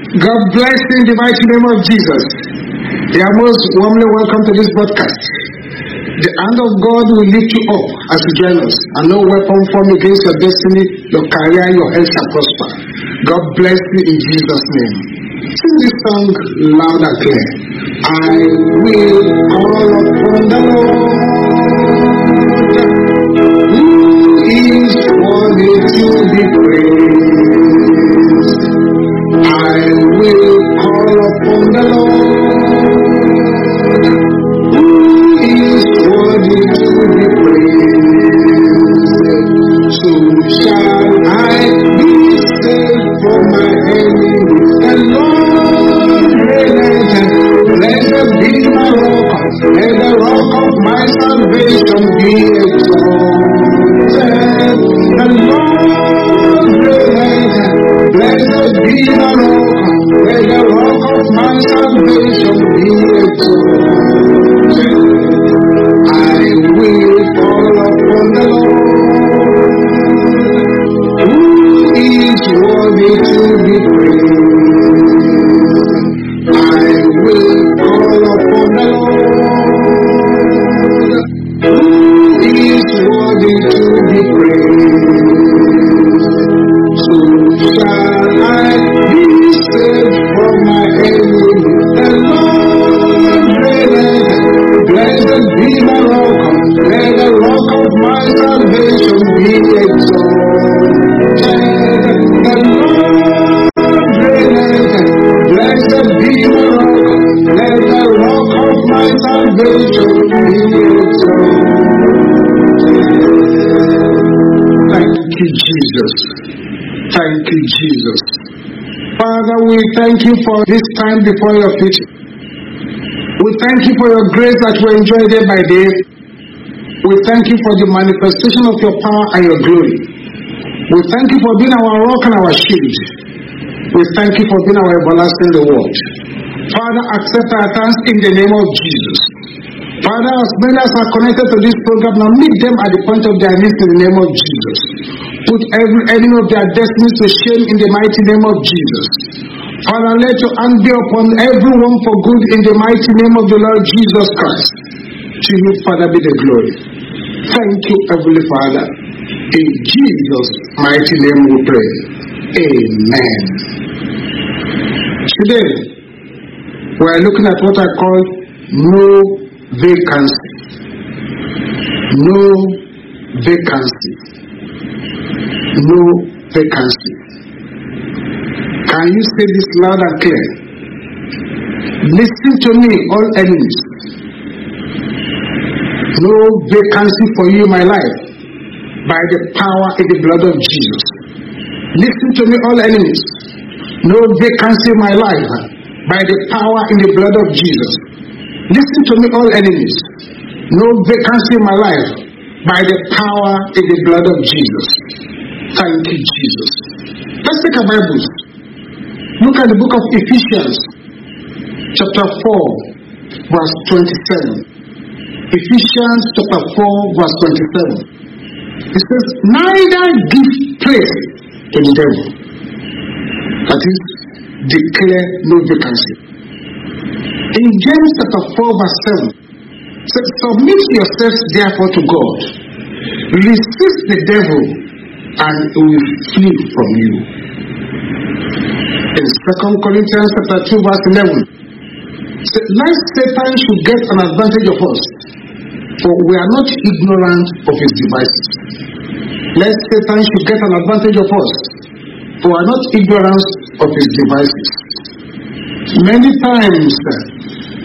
God bless in the mighty name of Jesus. You are most warmly welcome to this podcast. The hand of God will lift you up as you join us, and no weapon formed against your destiny, your career, your health shall prosper. God bless you in Jesus' name. Sing this song loud and clear. I will call upon the Lord, who is worthy to be praised. The Lord, is worthy to be praised. You for this time before your feet. We thank you for your grace that we enjoy day by day. We thank you for the manifestation of your power and your glory. We thank you for being our rock and our shield. We thank you for being our everlasting reward. Father, accept our thanks in the name of Jesus. Father, as many as are connected to this program, now meet them at the point of their needs in the name of Jesus. Put every enemy of their destinies to shame in the mighty name of Jesus. Father, let your hand be upon everyone for good in the mighty name of the Lord Jesus Christ. To you, Father, be the glory. Thank you, Heavenly Father. In Jesus' mighty name we pray. Amen. Today, we are looking at what I call no vacancy. No vacancy. No vacancy. Can you say this loud and clear? Listen to me, all enemies. No vacancy for you in my life by the power in the blood of Jesus. Listen to me, all enemies. No vacancy in my life by the power in the blood of Jesus. Listen to me, all enemies. No vacancy in my life by the power in the blood of Jesus. Thank you, Jesus. Let's take our Bibles. Look at the book of Ephesians, chapter 4, verse 27. Ephesians chapter 4, verse 27. It says, Neither give place to the devil. That is, declare no vacancy. In James chapter 4, verse 7, it says, Submit yourselves therefore to God. Resist the devil, and he will flee from you. In 2 Corinthians chapter 2, verse 11, it says, Lest Satan should get an advantage of us, for we are not ignorant of his devices. Lest Satan should get an advantage of us, for we are not ignorant of his devices. Many times uh,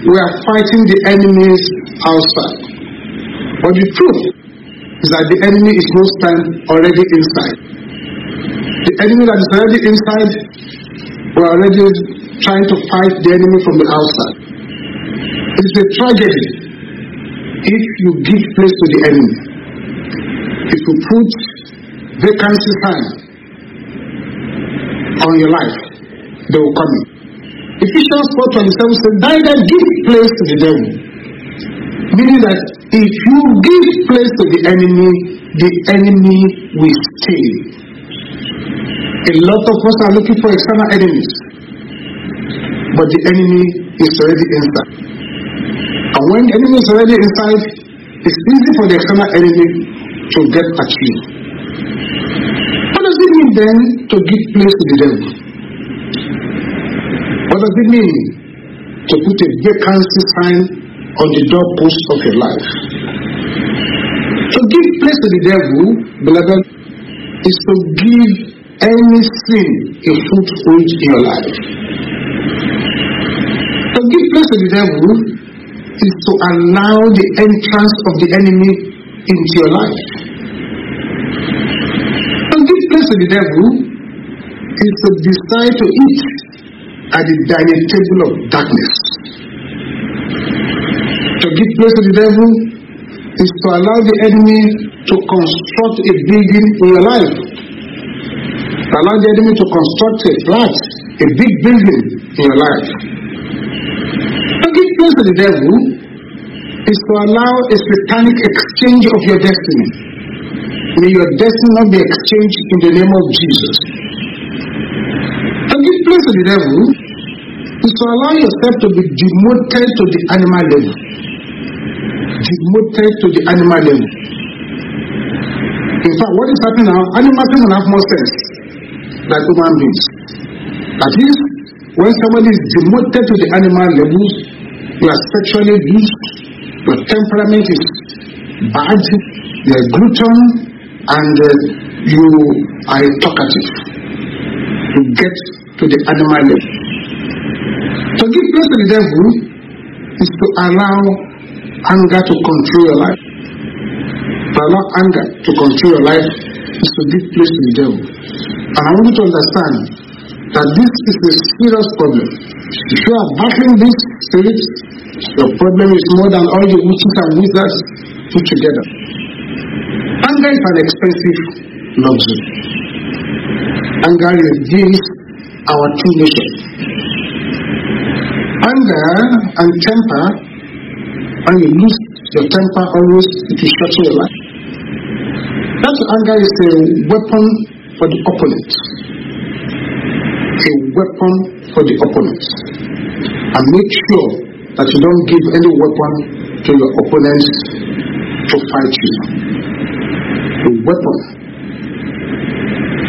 we are fighting the enemies outside. But the truth is that the enemy is most time already inside. The enemy that is already inside, we are already trying to fight the enemy from the outside. It's a tragedy if you give place to the enemy. If you put vacancy sign on your life, they will come in. Ephesians 4:27 says, Neither give place to the devil. Meaning that if you give place to the enemy, the enemy will stay. A lot of us are looking for external enemies. but the enemy is already inside. And when the enemy is already inside, it's easy for the external enemy to get at you. What does it mean then to give place to the devil? What does it mean to put a vacancy sign on the doorpost of your life? To give place to the devil, beloved, is to give any sin a foothold in your life. To give place to the devil is to allow the entrance of the enemy into your life. To give place to the devil is to decide to eat at the dining table of darkness. To give place to the devil is to allow the enemy to construct a building in your life. Allow the enemy to construct a flat, a big building in your life. To give place to the devil is to allow a satanic exchange of your destiny. May your destiny not be exchanged in the name of Jesus. To give place to the devil is to allow yourself to be demoted to the animal level. Demoted to the animal level. In fact, what is happening now, animals even have more sense than human beings. That is, when somebody is demoted to the animal levels, you are sexually weak, your temperament is bad, you are glutton, and uh, you are talkative. You get to the animal level. To give place to the devil is to allow anger to control your life. To allow anger to control your life is to give place to the devil. And I want you to understand that this is a serious problem. If you are battling this spirit, your problem is more than all the witches and wizards put together. Anger is an expensive luxury. Anger reveals our true nature. Anger and temper, when you lose your temper always, it is will shut your life. That anger is a weapon for the opponent. A weapon for the opponent. And make sure that you don't give any weapon to your opponents to fight you. A weapon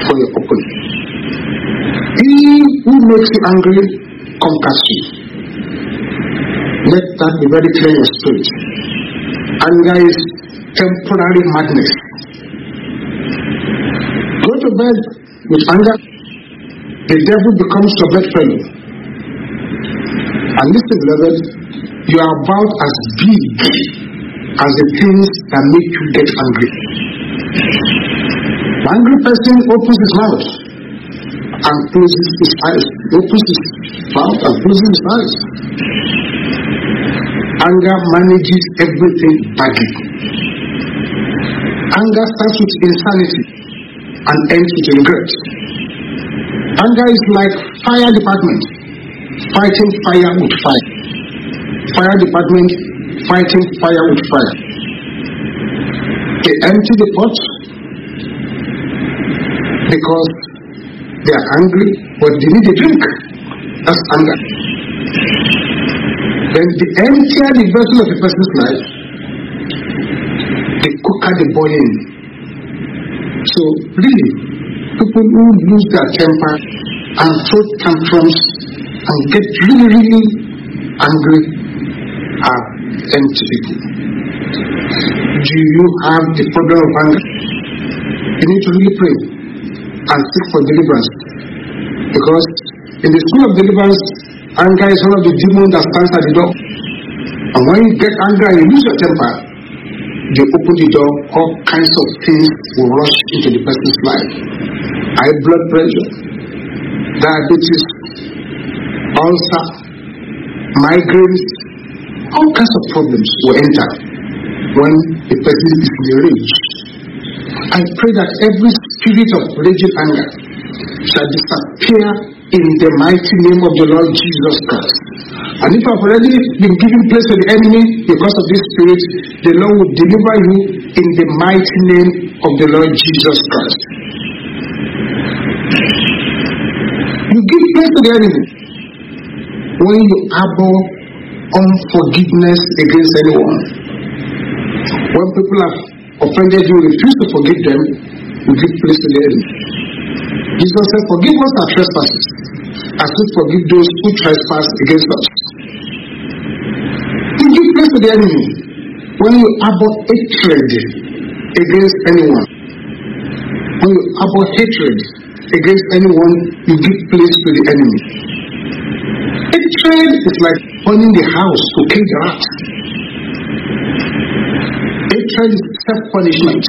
for your opponent. He who makes you angry conquers you. Let that be very clear in your spirit. Anger is temporary madness. To bed with anger, the devil becomes your bedfellow. And listen, beloved, you are about as big as the things that make you get angry. The angry person opens his mouth and closes his eyes. Opens his mouth and closes his eyes. Anger manages everything badly. Anger starts with insanity and ends with regret. Anger is like fire department fighting fire with fire. Fire department fighting fire with fire. They empty the pot because they are angry, but they need a drink. That's anger. Then the emptier the vessel of a person's life, the cooker the boiling. So really, people who lose their temper and throw tantrums and get really, really angry are empty people. Do you have the problem of anger? You need to really pray and seek for deliverance. Because in the school of deliverance, anger is one of the demons that stands at the door. And when you get angry and you lose your temper, they open the door, all kinds of things will rush into the person's life. High blood pressure, diabetes, ulcer, migraines, all kinds of problems will enter when the person is in rage. I pray that every spirit of raging anger shall disappear in the mighty name of the Lord Jesus Christ. And if I've already been given place to the enemy because of this spirit, the Lord will deliver you in the mighty name of the Lord Jesus Christ. You give place to the enemy. when you harbor unforgiveness against anyone. When people have offended you, refuse to forgive them, you give place to the enemy. Jesus said, Forgive us our trespasses, as we forgive those who trespass against us. To the enemy when you harbor hatred against anyone. When you harbor hatred against anyone, you give place to the enemy. Hatred is like burning the house to kill the rat. Hatred is self punishment.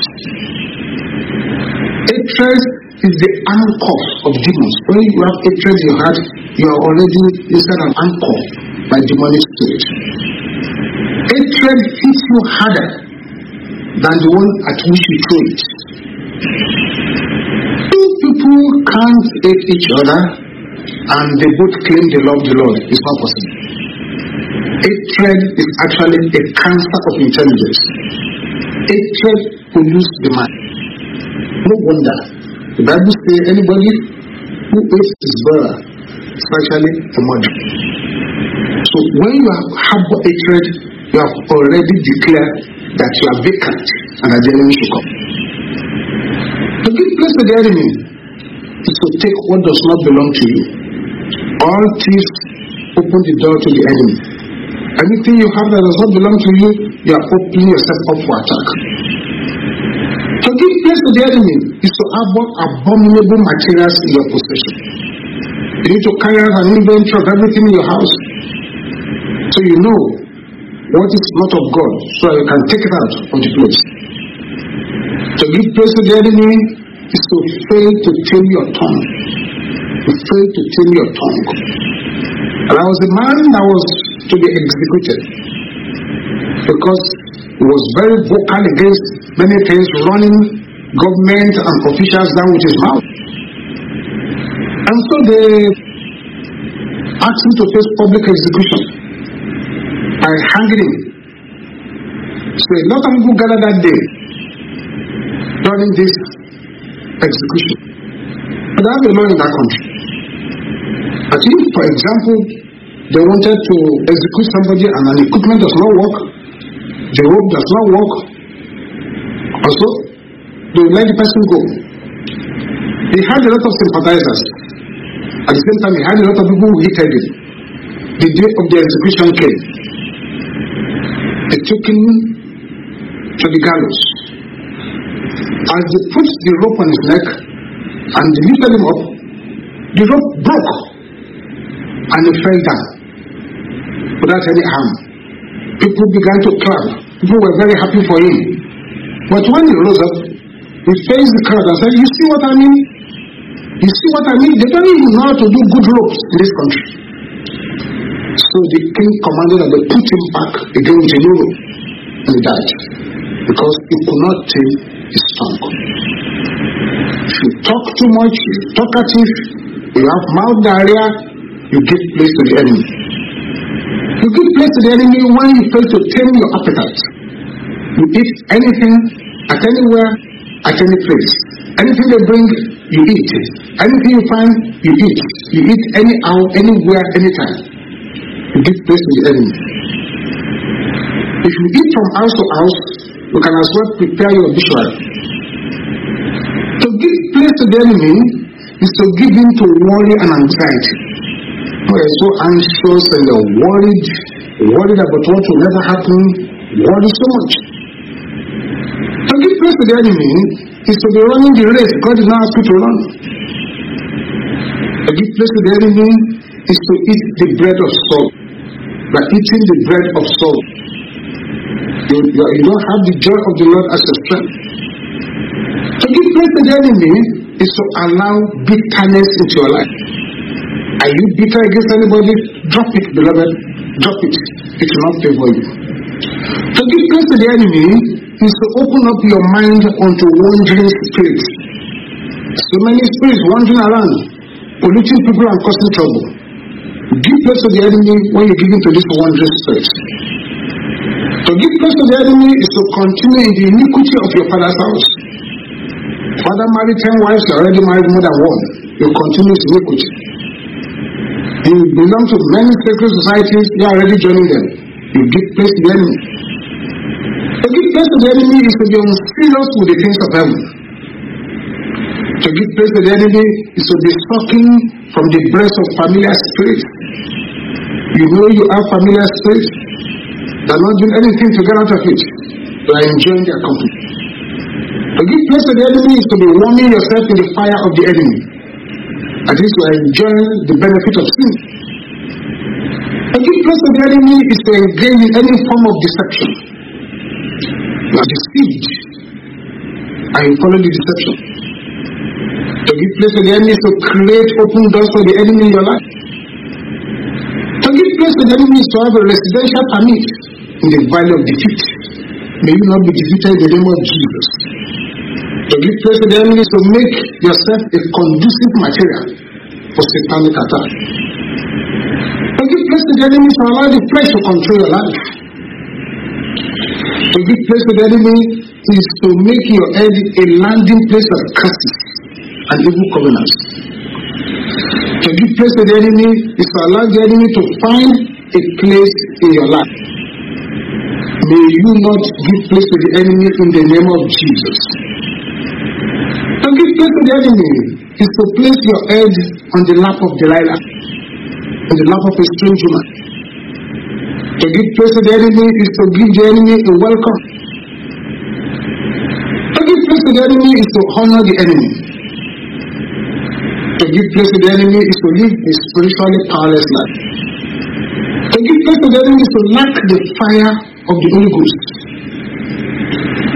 Hatred is the anchor of demons. When you have hatred in your heart, you are already inside an anchor by demonic spirit. Hatred hits you harder than the one at which you throw it. Two people can't hate each other and they both claim they love the Lord. It's not possible. Hatred is actually a cancer of intelligence. Hatred pollutes the mind. No wonder. The Bible says anybody who hates his brother is actually a murderer. So when you have hatred, you have already declared that you are vacant and that the enemy should come. To give place to the enemy is to take what does not belong to you. All thieves open the door to the enemy. Anything you have that does not belong to you, you are opening yourself up for attack. To give place to the enemy is to harbor abominable materials in your possession. You need to carry out an inventory of everything in your house. So you know what is not of God, so you can take it out of the place. To give place to the enemy is to fail to tame your tongue. To fail to tame your tongue. And I was a man that was to be executed because he was very vocal against many things, running government and officials down with his mouth. And so they asked him to face public execution him. So a lot of people gathered that day during this execution. But I have a law in that country. But if, for example, they wanted to execute somebody and an equipment does not work, the rope does not work, also, they will let the person go. He had a lot of sympathizers. At the same time, he had a lot of people who hated him. The day of the execution came. They took him to the gallows. As they put the rope on his neck and lifted him up, the rope broke and he fell down without any harm. People began to clap. People were very happy for him. But when he rose up, he faced the crowd and said, You see what I mean? You see what I mean? They don't even know how to do good ropes in this country. So the king commanded that they put him back again a new. And he died. Because he could not tame his tongue. If you talk too much, you're talkative, you have mouth diarrhea, you give place to the enemy. You give place to the enemy when you fail to tame your appetite. You eat anything, at anywhere, at any place. Anything they bring, you eat. Anything you find, you eat. You eat anyhow, anywhere, anytime. You give place to the enemy. If you eat from house to house, you can as well prepare your obituary. To give place to the enemy is to give in to worry and anxiety. You are so anxious and you're worried, worried about what will never happen, worry so much. To give place to the enemy is to be running the race God did not ask you to run. To give place to the enemy is to eat the bread of sorrow. By eating the bread of sorrow, you, you, you don't have the joy of the Lord as your strength. To give place to the enemy is to allow bitterness into your life. Are you bitter against anybody? Drop it, beloved. Drop it. It will not favor you. To give place to the enemy is to open up your mind unto wandering spirits. So many spirits wandering around, polluting people and causing trouble. Give place to the enemy when you give in to this wandering spirit. To give place to the enemy is to continue in the iniquity of your father's house. Father married ten wives, you already married more than one. You continue in iniquity. You belong to many sacred societies, you are already joining them. You give place to the enemy. To give place to the enemy is to be unserious with the things of heaven. To give place to the enemy is to be sucking from the breast of familiar spirits. You know you have familiar spirits. They're not doing anything to get out of it. You are enjoying their company. To give place to the enemy is to be warming yourself in the fire of the enemy. At least you are enjoying the benefit of sin. To give place to the enemy is to engage in any form of deception. You are deceived and you follow the deception. To give place to the enemy is to create open doors for the enemy in your life. To the enemy is to have a residential permit in the valley of defeat. May you not be defeated in the name of Jesus. To give place to the enemy is to make yourself a conducive material for satanic attack. To give place to the enemy is to allow the flesh to control your life. To give place to the enemy is to make your head a landing place of curses and evil covenants. To give place to the enemy is to allow the enemy to find a place in your life. May you not give place to the enemy in the name of Jesus. To give place to the enemy is to place your head on the lap of Delilah, on the lap of a strange woman. To give place to the enemy is to give the enemy a welcome. To give place to the enemy is to honor the enemy. To give place to the enemy is to live a spiritually powerless life. To give place to the enemy is to lack the fire of the Holy Ghost.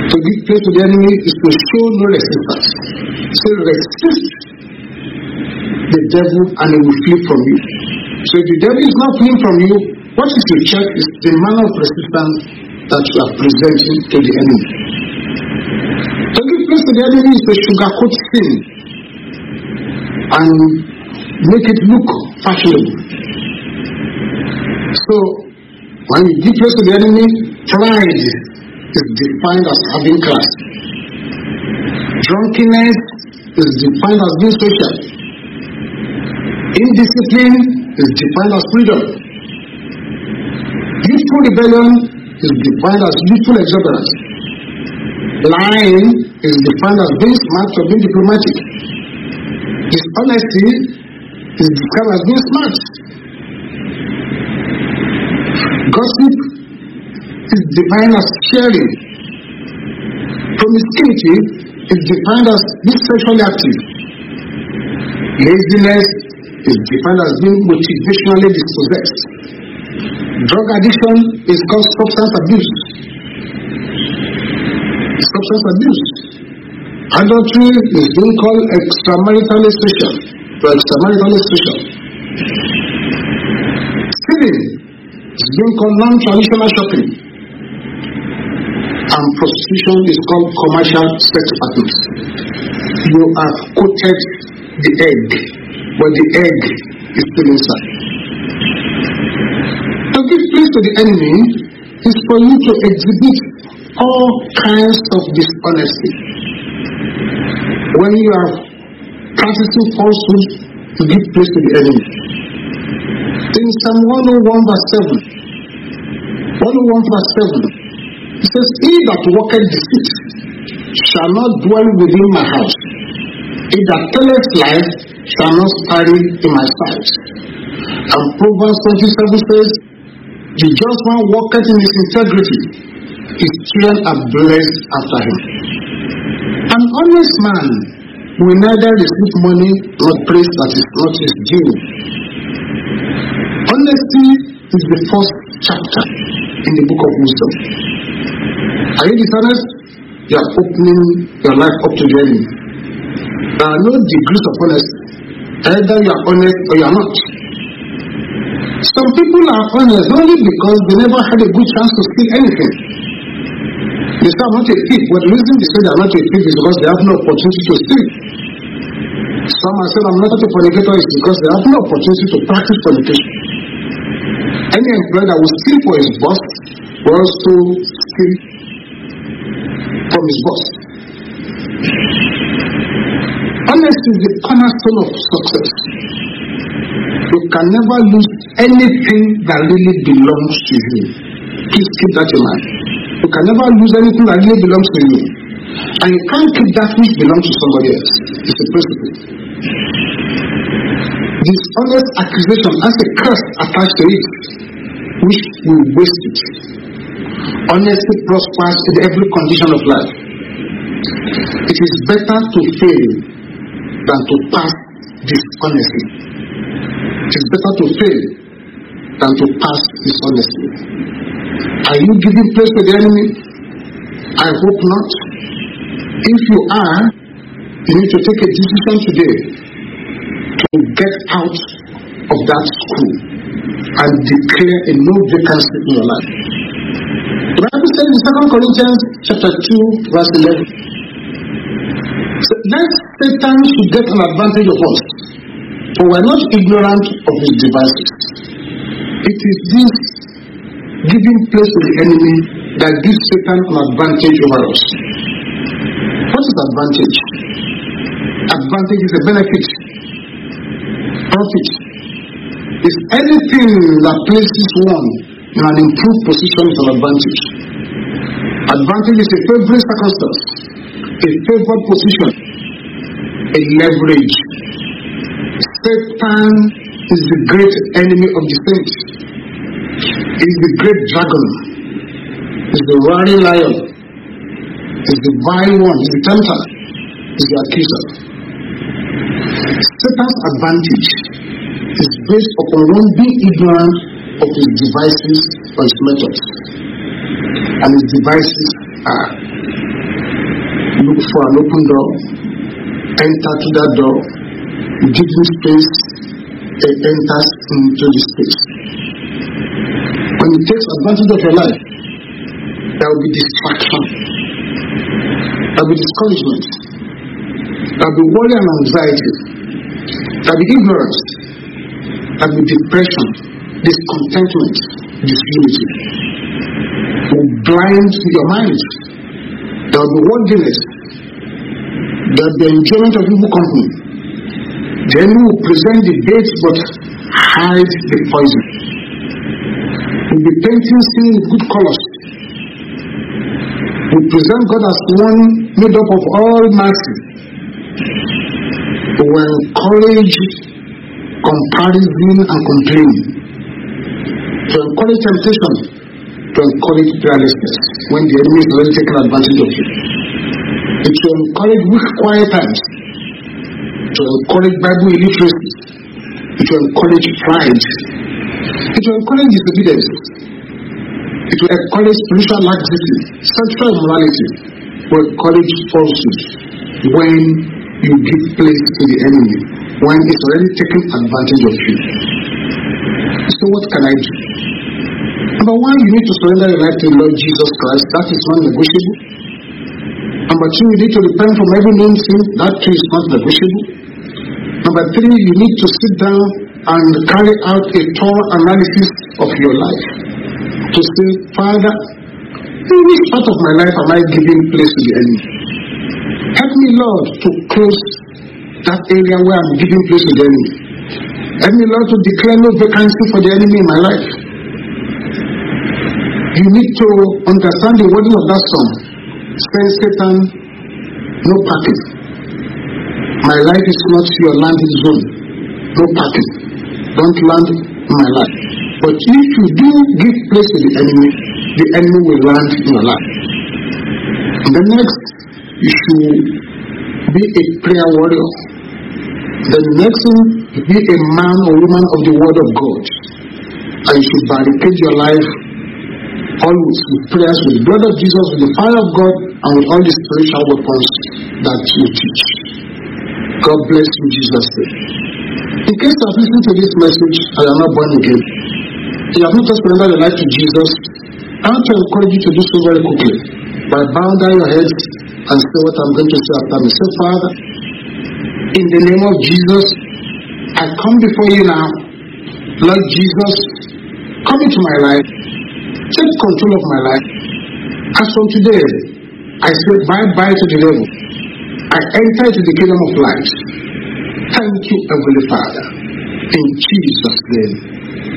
To give place to the enemy is to show no resistance. So resist the devil and he will flee from you. So if the devil is not fleeing from you, what is to check is the manner of resistance that you are presenting to the enemy. To give place to the enemy is to sugarcoat sin and make it look fashionable. So when you give place to the enemy, pride is defined as having class. Drunkenness is defined as being social. Indiscipline is defined as freedom. Youthful rebellion is defined as youthful exuberance. Lying is defined as being smart or being diplomatic. Dishonesty is described as being smart. Gossip is defined as sharing. Promiscuity is defined as being sexually active. Laziness is defined as being motivationally dispossessed. Drug addiction is called substance abuse. Substance abuse. Adultery is being called extramarital social or extramarital social. Stealing is being called non-traditional shopping. And prostitution is called commercial sex partners. You have coated the egg, but the egg is still inside. To give place to the enemy is for you to exhibit all kinds of dishonesty. When you are practicing falsehood, to give place to the enemy. In Psalm 101 verse 7, 101 verse 7, it says, He that walketh deceit shall not dwell within my house. He that telleth lies shall not tarry in my sight. And Proverbs 27 says, The just man walketh in his integrity, his children are blessed after him. An honest man will neither receive money nor praise that is not his due. Honesty is the first chapter in the book of wisdom. Are you dishonest? You are opening your life up to the enemy. There are no degrees of honesty. Either you are honest or you are not. Some people are honest only because they never had a good chance to steal anything. They I'm not a thief, but the reason they say they are not a thief is because they have no opportunity to steal. Some have said, I'm not a fornicator is because they have no opportunity to practice fornication. Any employer that will steal for his boss will also steal from his boss. Honesty is the cornerstone of success. You can never lose anything that really belongs to you. Please keep that in mind. You can never lose anything that really belongs to you. And you can't keep that which belongs to somebody else. It's a principle. Dishonest accusation has a curse attached to it, which will waste it. Honesty prospers in every condition of life. It is better to fail than to pass dishonesty. It is better to fail than to pass dishonesty. Are you giving place to the enemy? I hope not. If you are, you need to take a decision today to get out of that school and declare a no vacancy in your life. The Bible says in 2 Corinthians chapter 2, verse 11. So let Satan should get an advantage of us, for we are not ignorant of his devices. It is this giving place to the enemy that gives Satan an advantage over us. What is advantage? Advantage is a benefit. Profit is anything that places one in an improved position is an advantage. Advantage is a favorite circumstance, a favored position, a leverage. Satan is the great enemy of the saints. Is the great dragon. Is the roaring lion. Is the vile one. Is the tempter. Is the accuser. Satan's advantage is based upon one being ignorant of his devices or his methods. And his devices are look for an open door, enter to that door, give him space, and enters into the space. Takes advantage of your life, there will be distraction, there will be discouragement, there will be worry and anxiety, there will be ignorance, there will be depression, discontentment, disunity. Will blind your mind. There will be worldliness. There will be enjoyment of evil company. The enemy will present the bait but hide the poison. Will be painting sin with good colors. We present God as one made up of all mercy. Will encourage comparison and complaining. To encourage temptation, to encourage prayerlessness when the enemy is already taking advantage of you. It will encourage weak, quiet times. To encourage Bible illiteracy. It will encourage pride. It will encourage disobedience. It will encourage spiritual laxity, sexual immorality. It will encourage falsehood when you give place to the enemy, when it's already taking advantage of you. So what can I do? Number one, you need to surrender your life to the Lord Jesus Christ. That is non negotiable. Number two, you need to repent from every known sin. That too is not negotiable. Number three, you need to sit down and carry out a thorough analysis of your life. To say, Father, in which part of my life am I giving place to the enemy? Help me, Lord, to close that area where I'm giving place to the enemy. Help me, Lord, to declare no vacancy for the enemy in my life. You need to understand the wording of that song. Say, Satan, no parking. My life is not your landing zone. No parking. Don't land my life. But if you do give place to the enemy, the enemy will land in your life. And the next, you should be a prayer warrior. The next thing, be a man or woman of the word of God. And you should barricade your life always with prayers, with the blood of Jesus, with the fire of God, and with all the spiritual weapons that you teach. God bless you, Jesus. In case you have listened to this message and are not born again, you have not just surrendered your life to Jesus, I want to encourage you to do so very quickly by bowing down your heads and say what I'm going to say after me. Say, Father, in the name of Jesus, I come before you now. Lord Jesus, come into my life. Take control of my life. As from today, I say bye bye to the devil. I enter into the kingdom of light. Thank you, Heavenly Father. In Jesus' name,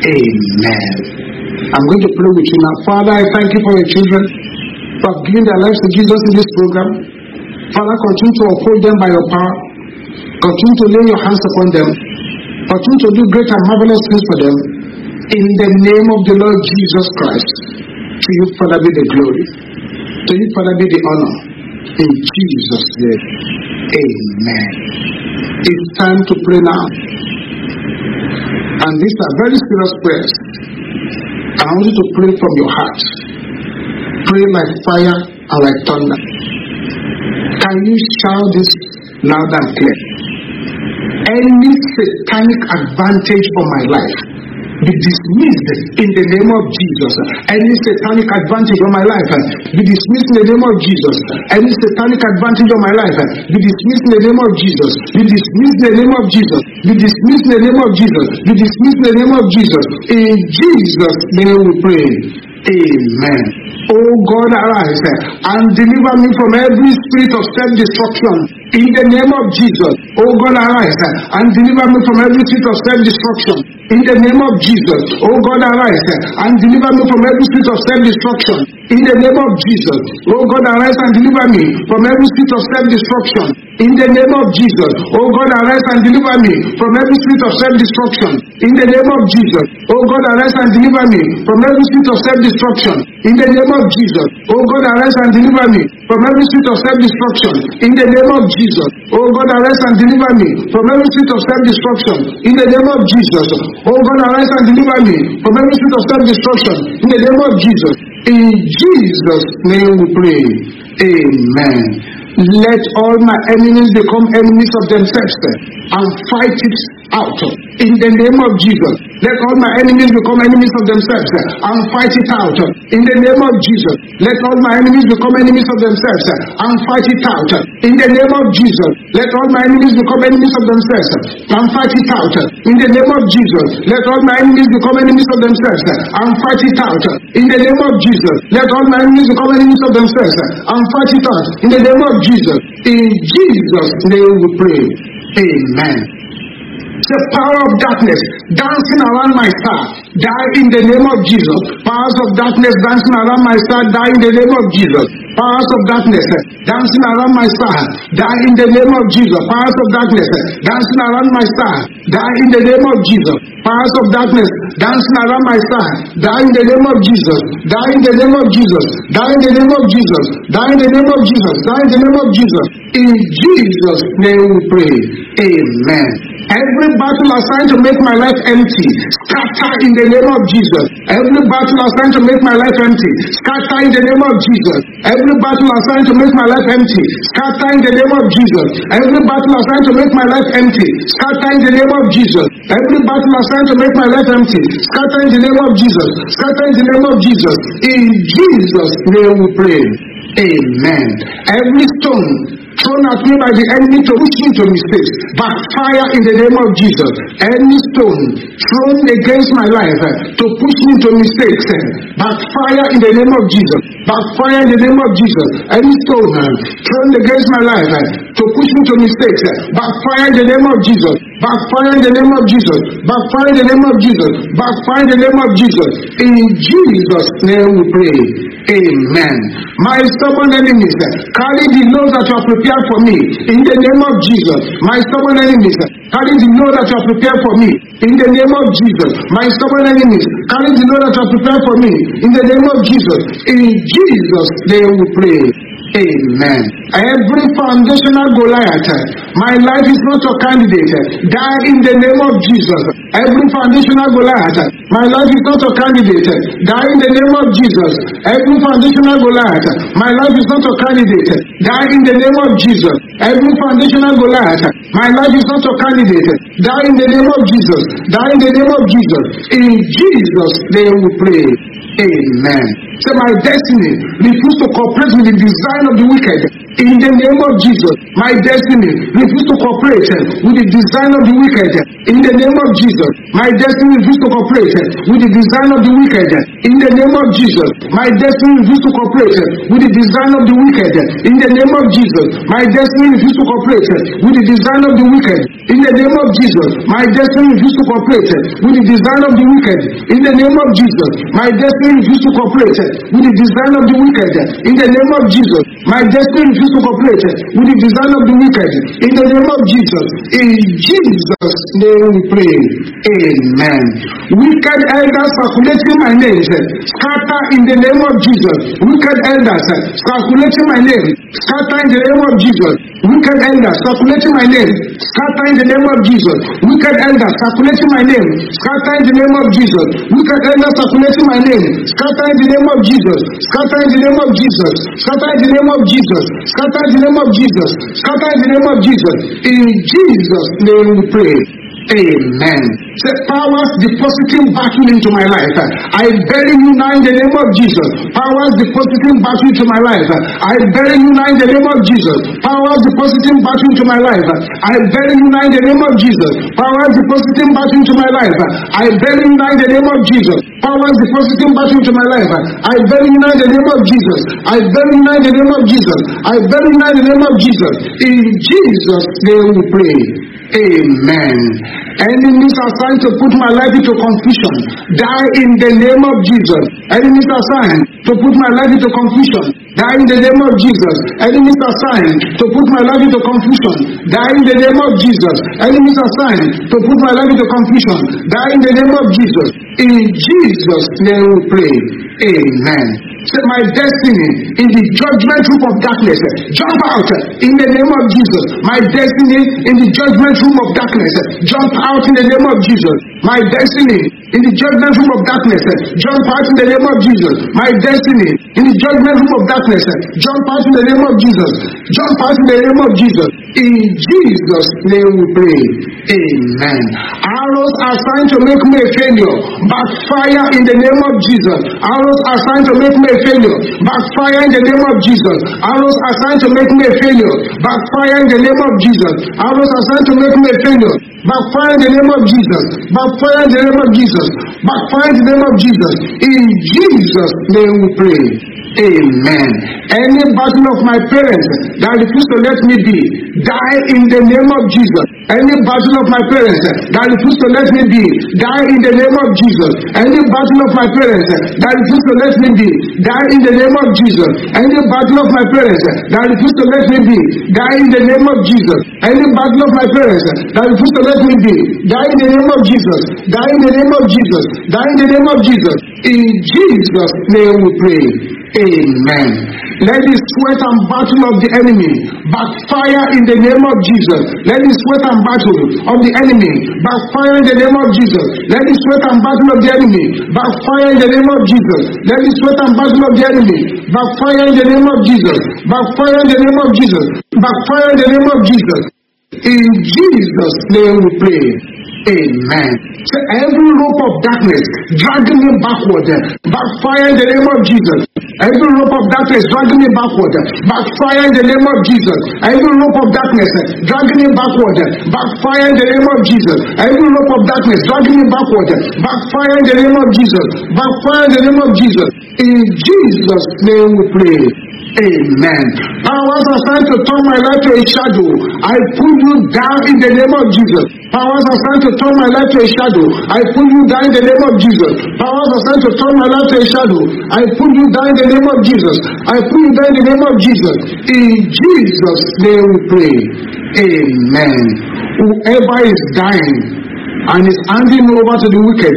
amen. I'm going to pray with you now. Father, I thank you for your children for giving their lives to Jesus in this program. Father, continue to uphold them by your power. Continue to lay your hands upon them. Continue to do great and marvelous things for them. In the name of the Lord Jesus Christ. To you, Father, be the glory. To you, Father, be the honor. In Jesus' name. Amen. It's time to pray now. And these are very serious prayers. I want you to pray from your heart. Pray like fire and like thunder. Can you shout this loud and clear? Any satanic advantage for my life be dismissed in the name of Jesus. Any satanic advantage on my life be dismissed in the name of Jesus. Any satanic advantage on my life be dismissed in the name of Jesus. Be dismissed in the name of Jesus. Be dismissed in the name of Jesus. Be dismissed in the name of Jesus. In Jesus' name we pray. Amen. Oh God, arise and deliver me from every spirit of self-destruction. In the name of Jesus. Oh God, arise and deliver me from every spirit of self-destruction. In the name of Jesus. Oh God, arise and deliver me from every spirit of self-destruction. In the name of Jesus. Oh God, arise and deliver me from every spirit of self-destruction. In the name of Jesus. Oh God, arise and deliver me from every spirit of self-destruction. In the name of Jesus. Oh God, arise and deliver me from every spirit of self-destruction. In the name of Jesus. Oh God, arise and deliver me from every spirit of self-destruction. In the name of Jesus. Oh God, arise and deliver me from every spirit of self-destruction. In the name of Jesus. Oh God, arise and deliver me from every spirit of self-destruction. In the name of Jesus. In Jesus' name we pray. Amen. Let all my enemies become enemies of themselves and fight it out in the name of Jesus. Let all my enemies become enemies of themselves and fight it out in the name of Jesus. Let all my enemies become enemies of themselves and fight it out in the name of Jesus. Let all my enemies become enemies of themselves and fight it out in the name of Jesus. Let all my enemies become enemies of themselves and fight it out in the name of Jesus. Let all my enemies become enemies of themselves and fight it out in the name of Jesus. In Jesus' name we pray. Amen. The power of darkness dancing around my star, die in the name of Jesus. Powers of darkness dancing around my star, die in the name of Jesus. Powers of darkness dancing around my star, die in the name of Jesus. Powers of darkness dancing around my star, die in the name of Jesus. Powers of darkness dancing around my star, die in the name of Jesus. Die in the name of Jesus. Die in the name of Jesus. Die in the name of Jesus. Die in the name of Jesus. In Jesus' name we pray. Amen. Every battle assigned to make my life empty, scatter in the name of Jesus. Every battle assigned to make my life empty, scatter in the name of Jesus. Every battle assigned to make my life empty, scatter in the name of Jesus. Every battle assigned to make my life empty, scatter in the name of Jesus. Every battle assigned to make my life empty, scatter in the name of Jesus. Scatter in the name of Jesus. In Jesus' name we pray. Amen. Every stone thrown at me by the enemy to push me to mistakes. Backfire in the name of Jesus. Any stone thrown against my life uh, to push me to mistakes. Uh, backfire in the name of Jesus. Backfire in the name of Jesus. Any stone uh, thrown against my life to push me to mistakes. Backfire in the name of Jesus. Backfire in the name of Jesus. Backfire in the name of Jesus. Backfire in the name of Jesus. In Jesus' name we pray. Amen. My stubborn enemies, carry the load that you have prepared for me. In the name of Jesus. My stubborn enemies, carry the load that you have prepared for me. In the name of Jesus. My stubborn enemies, carry the load that you have prepared for me. In the name of Jesus. In Jesus' name we pray. Amen. Every foundational Goliath, my life is not your candidate. Die in the name of Jesus. Every foundational Goliath, my life is not your candidate. Die in the name of Jesus. Every foundational Goliath, my life is not your candidate. Die in the name of Jesus. Every foundational Goliath, my life is not your candidate. Die in the name of Jesus. Die in the name of Jesus. In Jesus' name we pray. Amen. Say, my destiny refuse to cooperate with the design of the wicked. In the name of Jesus, my destiny refuse to cooperate with the design of the wicked. In the name of Jesus, my destiny refuse to cooperate with the design of the wicked. In the name of Jesus, my destiny refuse to cooperate with the design of the wicked. In the name of Jesus, my destiny refuse to cooperate with the design of the wicked. In the name of Jesus, my destiny refuse to cooperate with the design of the wicked. In the name of Jesus, my destiny refuse to cooperate with the design of the wicked. In the name of Jesus, my destiny refuse to cooperate with the design of the wicked. In the name of Jesus, in Jesus' name we pray. Amen. Wicked elders circulating my name, scatter in the name of Jesus. Wicked elders circulating my name, scatter in the name of Jesus. Wicked elders circulating my name, scatter in the name of Jesus. Wicked elders circulating my name, scatter in the name of Jesus. Wicked elders circulating my name, scatter in the name of Jesus. Scatter in the name of Jesus. Scatter in the name of Jesus. Scatter the name of Jesus. Scatter the name of Jesus. In Jesus' name we pray. Amen. Say powers depositing battle into my life. I bury you now in the name of Jesus. Powers depositing battle into my life. I bury you now in the name of Jesus. Powers depositing battle into my life. I bury you now in the name of Jesus. Powers depositing battle into my life. I bury you now in the name of Jesus. Powers depositing battle into my life. I bury you now in the name of Jesus. I bury you now in the name of Jesus. I bury you now in the name of Jesus. In Jesus' name we pray. Amen. Enemies are trying to put my life into confusion. Die in the name of Jesus. Enemies are trying to put my life into confusion. Die in the name of Jesus. Enemies are trying to put my life into confusion. Die in the name of Jesus. Enemies are trying to put my life into confusion. Die in the name of Jesus. In Jesus' name we pray. Amen. Say, my destiny in the judgment room of darkness. Jump out in the name of Jesus. My destiny in the judgment room of darkness. Jump out in the name of Jesus. My destiny in the judgment room of darkness. Jump out in the name of Jesus. My destiny in the judgment room of darkness. Jump out in the name of Jesus. Jump out in the name of Jesus. In Jesus' name we pray. Amen. Arrows are trying to make me a failure. Backfire in the name of Jesus. Arrows are trying to make me a failure. Backfire in the name of Jesus. Arrows are trying to make me a failure. Backfire in the name of Jesus. Arrows are trying to make me a failure. Backfire in the name of Jesus. Backfire in the name of Jesus. Backfire in the name of Jesus. In Jesus' name we pray. Amen. Any battle of my parents that refuse to let me be, die in the name of Jesus. Any battle of my parents that refuse to let me be, die in the name of Jesus. Any battle of my parents that refuse to let me be, die in the name of Jesus. Any battle of my parents that refuse to let me be, die in the name of Jesus. Any battle of my parents that refuse to let me be, die in the name of Jesus. Die in the name of Jesus. Die in the name of Jesus. In Jesus' name we pray. Amen. Let the sweat and battle of the enemy backfire in the name of Jesus. Let the sweat and battle of the enemy backfire in the name of Jesus. Let the sweat and battle of the enemy backfire in the name of Jesus. Let the sweat and battle of the enemy backfire in the name of Jesus. Backfire in the name of Jesus. Backfire in the name of Jesus. In Jesus' name we pray. Amen. So every rope of darkness dragging me backward, backfire in the name of Jesus. Every rope of darkness dragging me backward, backfire in the name of Jesus. Every rope of darkness dragging me backward, backfire in the name of Jesus. Every rope of darkness dragging me backward, backfire in the name of Jesus. Backfire in the name of Jesus. In Jesus' name we pray. Amen. Powers trying to turn my life to a shadow. I pull you down in the name of Jesus. Powers trying to turn my life to a shadow. I pull you down in the name of Jesus. Powers trying to turn my life to a shadow. I pull you down in the name of Jesus. I pull you down in the name of Jesus. In Jesus' name we pray. Amen. Whoever is dying and is handing over to the wicked,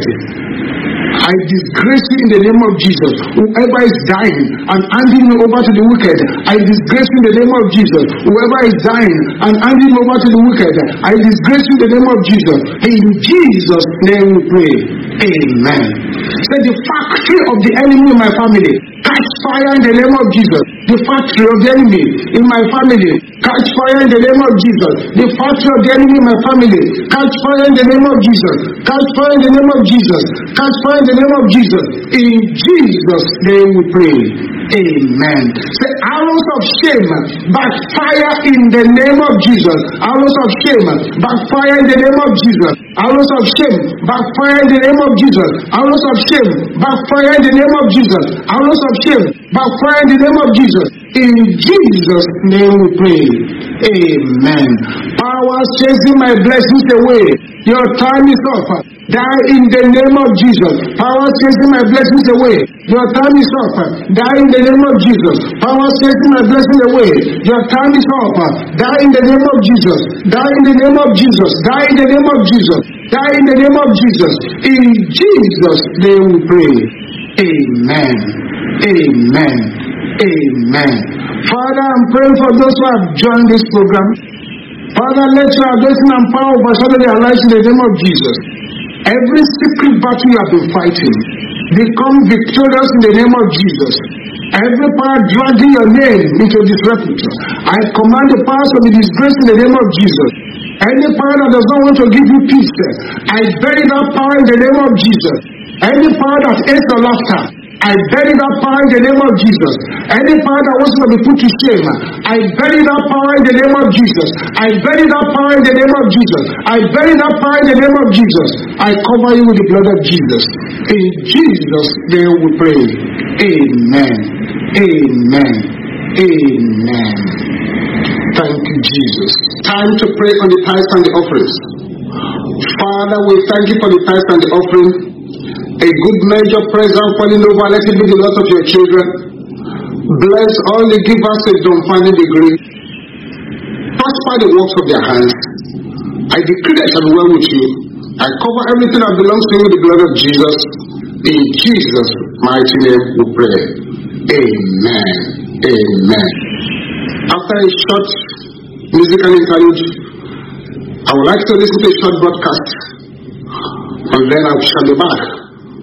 I disgrace you in the name of Jesus. Whoever is dying and handing me over to the wicked, I disgrace you in the name of Jesus. Whoever is dying and handing me over to the wicked, I disgrace you in the name of Jesus. In Jesus' name we pray. Amen. Say the factory of the enemy in my family, catch fire in the name of Jesus. The factory of the enemy in my family, catch fire in the name of Jesus. The factory of the enemy in my family, catch fire in the name of Jesus. Catch fire in the name of Jesus. Catch fire in the name of Jesus. In Jesus' name we pray. Amen. Say arrows of shame backfire in the name of Jesus. Arrows of shame backfire in the name of Jesus. Arrows of shame backfire in the name of Jesus. Arrows of shame backfire in the name of Jesus. Arrows of shame backfire in the name of Jesus. In Jesus' name we pray. Amen. Powers chasing my blessings away. Your time is up. Die in the name of Jesus. Powers chasing my blessings away. Your time is up. Die in the name of Jesus. Powers chasing my blessings away. Your time is up. Die in the name of Jesus. Die in the name of Jesus. Die in the name of Jesus. Die in the name of Jesus. In Jesus' name we pray. Amen. Amen. Amen. Father, I'm praying for those who have joined this program. Father, let your blessing and power overshadow their lives in the name of Jesus. Every secret battle you have been fighting, become victorious in the name of Jesus. Every power dragging your name into disrepute, I command the powers to be disgraced in the name of Jesus. Any power that does not want to give you peace, I bury that power in the name of Jesus. Any power that hates your laughter, I bury that power in the name of Jesus. Any power that wants to be put to shame, I bury that power in the name of Jesus. I bury that power in the name of Jesus. I bury that power in the name of Jesus. I cover you with the blood of Jesus. In Jesus' name we pray. Amen. Amen. Amen. Thank you, Jesus. Time to pray on the tithes and the offerings. Father, we thank you for the tithes and the offering. A good measure, present, falling over, let it be the lot of your children. Bless all the givers of dumbfounding degree. Prosper the works of their hands. I decree that shall be well with you. I cover everything that belongs to you with the blood of Jesus. In Jesus' mighty name we pray. Amen. Amen. After a short musical interlude, I would like to listen to a short broadcast. And then I shall be back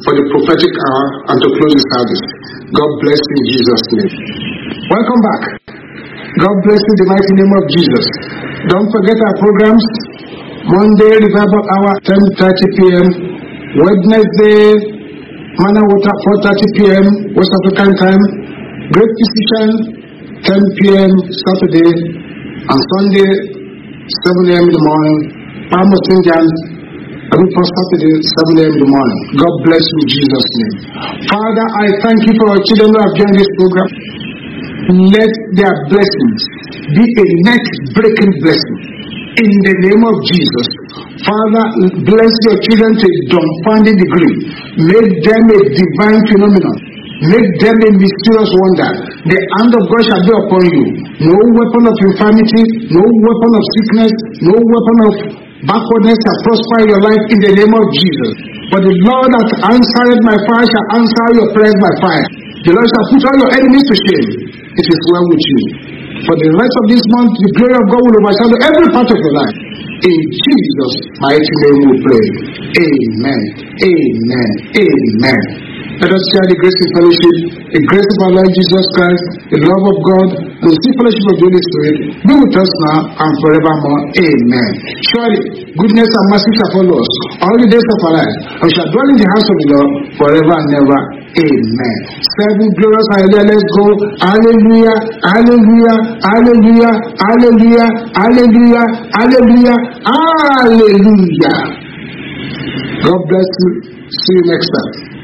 for the prophetic hour and to close the service. God bless you in Jesus' name. Welcome back. God bless you in the mighty name of Jesus. Don't forget our programs. Monday, Revival Hour, 10.30 p.m. Wednesday, Manna Water, 4.30 p.m. West African time. Great Physician, 10 p.m. Saturday. And Sunday, 7 a.m. in the morning. Palm St. every first Saturday, 7 a.m. in the morning. God bless you in Jesus' name. Father, I thank you for our children who have joined this program. Let their blessings be a net breaking blessing. In the name of Jesus. Father, bless your children to a dumbfounding degree. Make them a divine phenomenon. Make them a mysterious wonder. The hand of God shall be upon you. No weapon of infirmity, no weapon of sickness, no weapon of backwardness shall prosper in your life in the name of Jesus. For the Lord that answered my fire shall answer your prayers by fire. The Lord shall put all your enemies to shame. It is well with you. For the rest of this month, the glory of God will overshadow every part of your life. In Jesus' mighty name we pray. Amen. Amen. Amen. Let us share the grace and fellowship, the grace of our Lord Jesus Christ, the love of God, and the fellowship of the Holy Spirit be with us now and forevermore. Amen. Surely, goodness and mercy shall follow us all the days of our life, and shall dwell in the house of the Lord forever and ever. Amen. Seven glorious hallelujah. Let's go. Hallelujah. Hallelujah. Hallelujah. Hallelujah. Hallelujah. Hallelujah. Hallelujah. God bless you. See you next time.